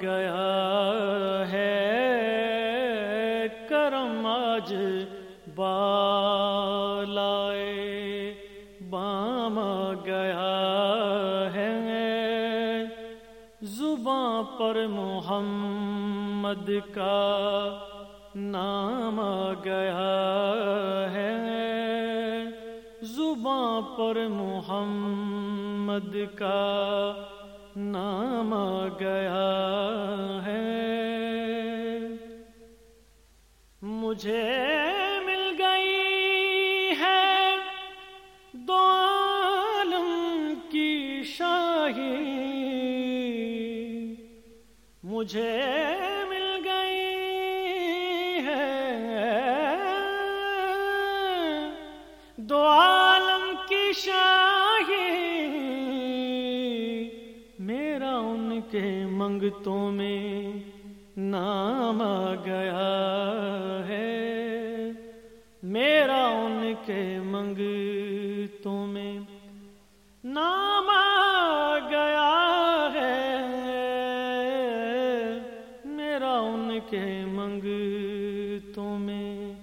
گیا ہے۔ کرم آج بالائے بام گیا ہے۔ زباں پر محمد کا نام گیا ہے۔ زباں پر محمد کا نام گیا ہے۔ مجھے مل گئی ہے دو عالم کی شاہی۔ مجھے منگتوں میں نام آ گیا ہے۔ میرا ان کے منگتوں میں نام آ گیا ہے۔ میرا ان کے منگتوں میں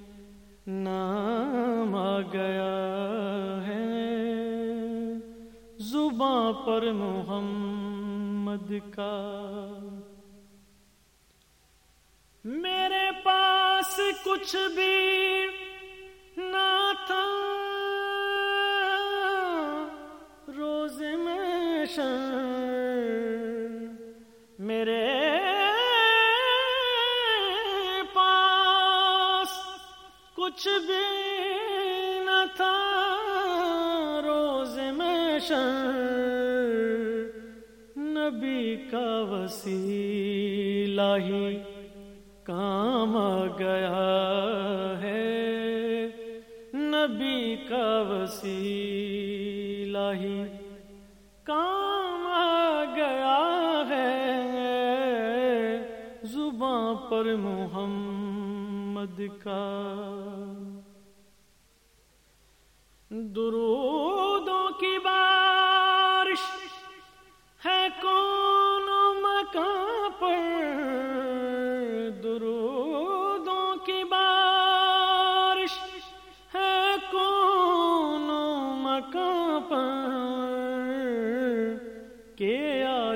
نام آ گیا ہے۔ زباں پر محمد کا۔ میرے پاس کچھ بھی نہ تھا۔ روز میں میرے پاس کچھ بھی نہ تھا۔ روز میں شان نبی کا وسیلہ ہی کام گیا ہے۔ نبی کا وسیلہ ہی کام گیا ہے۔ زباں پر محمد کا درودوں کی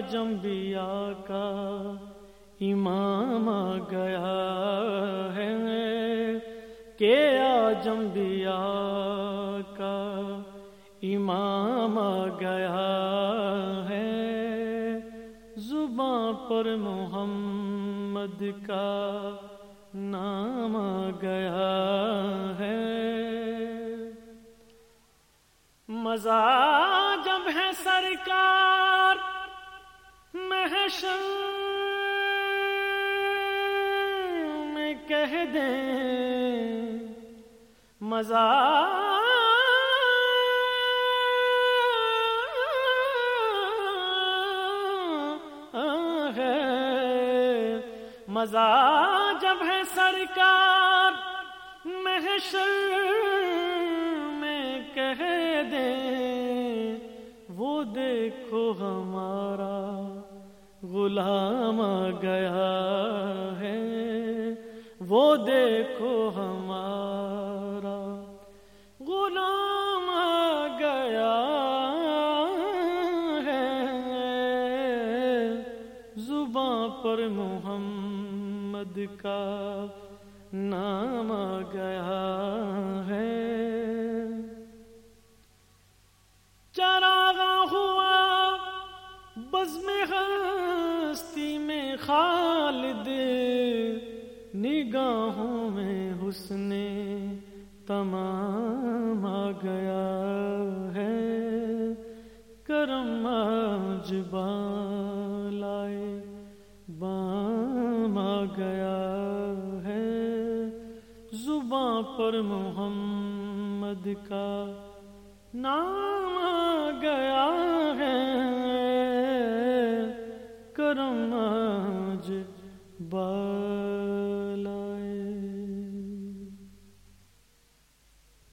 آجمبیا کا امام گیا ہے کہ آجمبیا امام گیا ہے۔ زباں پر محمد کا نام گیا ہے۔ مزہ جب ہے سرکار محشر میں کہہ دیں، مزہ مزہ جب ہے سرکار، محشر میں کہہ دے وہ دیکھو ہمارا غلام گیا ہے۔ وہ دیکھو ہمارا۔ غلام گیا ہے۔ زباں پر محمد کا نام گیا ہے۔ چراغا نگاہوں میں حسن تمام آ گیا ہے۔ کرم آج لائے بام آ گیا ہے۔ زباں پر محمد کا نام آ گیا ہے۔ کرم آج بار